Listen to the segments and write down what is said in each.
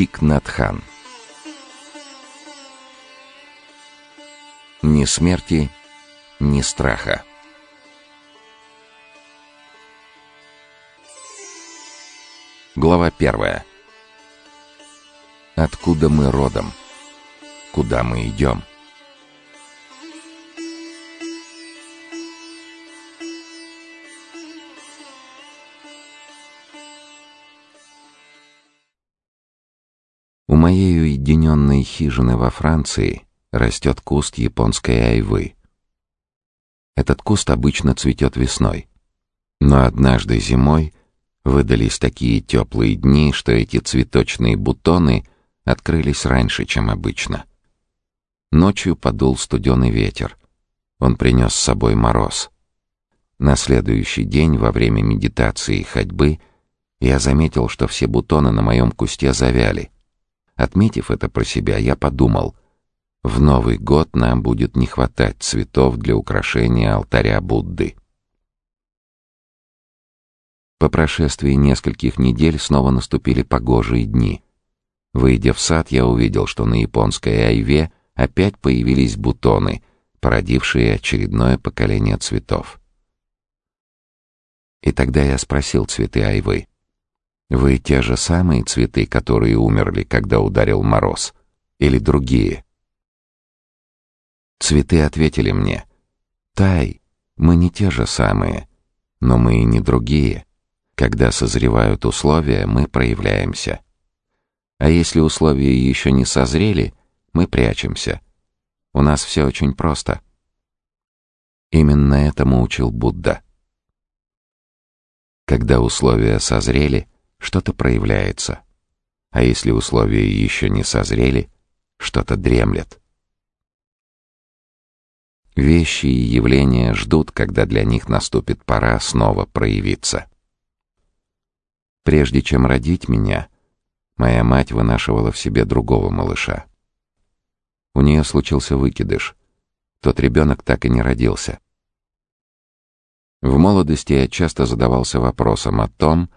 Тик-Натхан Ни смерти, ни страха. Глава первая. Откуда мы родом? Куда мы идем? У моей уединенной хижины во Франции растет куст японской айвы. Этот куст обычно цветет весной. Но однажды зимой выдались такие теплые дни, что эти цветочные бутоны открылись раньше, чем обычно. Ночью подул студеный ветер. Он принес с собой мороз. На следующий день, во время медитации и ходьбы, я заметил, что все бутоны на моем кусте завяли — Отметив это про себя, я подумал, в Новый год нам будет не хватать цветов для украшения алтаря Будды. По прошествии нескольких недель снова наступили погожие дни. Выйдя в сад, я увидел, что на японской айве опять появились бутоны, породившие очередное поколение цветов. И тогда я спросил цветы айвы, вы те же самые цветы, которые умерли, когда ударил мороз? Или другие? Цветы ответили мне. Тай, мы не те же самые, но мы и не другие. Когда созревают условия, мы проявляемся. А если условия еще не созрели, мы прячемся. У нас все очень просто. Именно этому учил Будда. Когда условия созрели, что-то проявляется. А если условия еще не созрели, что-то дремлет. Вещи и явления ждут, когда для них наступит пора снова проявиться. Прежде чем родить меня, моя мать вынашивала в себе другого малыша. У нее случился выкидыш. Тот ребенок так и не родился. В молодости я часто задавался вопросом о том,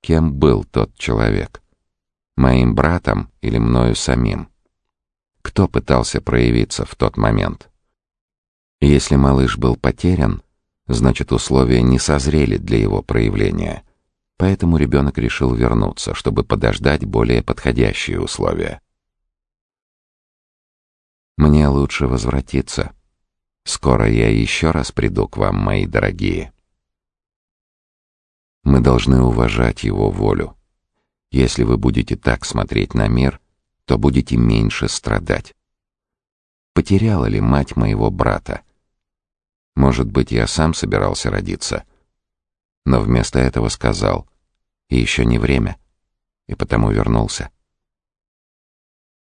Кем был тот человек? Моим братом или мною самим? Кто пытался проявиться в тот момент? Если малыш был потерян, значит условия не созрели для его проявления. Поэтому ребенок решил вернуться, чтобы подождать более подходящие условия. Мне лучше возвратиться. Скоро я еще раз приду к вам, мои дорогие. Мы должны уважать его волю. Если вы будете так смотреть на мир, то будете меньше страдать. Потеряла ли мать моего брата? Может быть, я сам собирался родиться, но вместо этого сказал, еще не время, и потому вернулся.